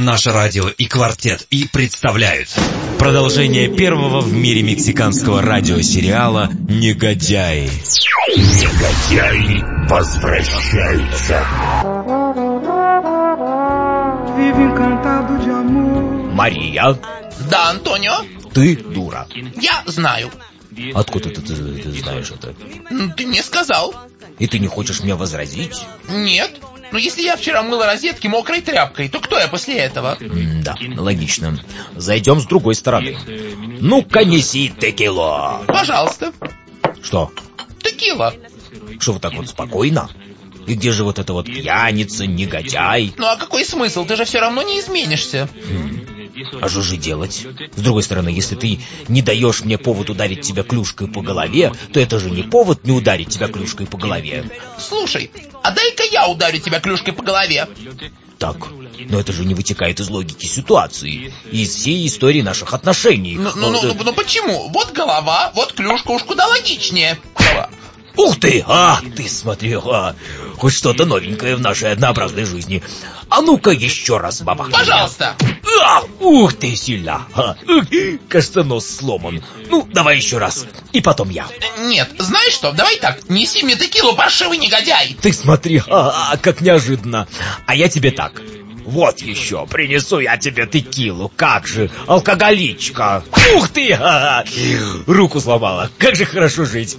Наше радио и квартет и представляют Продолжение первого в мире мексиканского радиосериала «Негодяи». Негодяи возвращаются. Мария, Да, Антонио, ты дура. я знаю. Откуда ты, ты- ты знаешь это? Ты мне сказал. И ты не хочешь мне возразить? Нет. Но если я вчера мыла розетки мокрой тряпкой, то кто я после этого? да, логично. Зайдем с другой стороны. Ну-ка, неси текило. Пожалуйста. Что? Текила. Что вот так вот спокойно? И где же вот это вот пьяница, негодяй? Ну а какой смысл? Ты же все равно не изменишься. А что же делать? С другой стороны, если ты не даешь мне повод ударить тебя клюшкой по голове, то это же не повод не ударить тебя клюшкой по голове. Слушай, а дай-ка я ударю тебя клюшкой по голове. Так, но это же не вытекает из логики ситуации, из всей истории наших отношений. Ну, ну, ну, Э, ну, ну почему? Вот голова, вот клюшка, уж куда логичнее. Ух ты! А, ты смотри, а, хоть что-то новенькое в нашей однообразной жизни. А ну-ка еще раз, баба. Пожалуйста. А, ух ты, сильно. А, ух, кажется, нос сломан. Ну, давай еще раз. И потом я. Нет, знаешь что, давай так, неси мне текилу, паршивый негодяй. Ты смотри, а, а, как неожиданно. А я тебе так. Вот еще, принесу я тебе текилу. Как же, алкоголичка. Ух ты! а, руку сломала. Как же хорошо жить.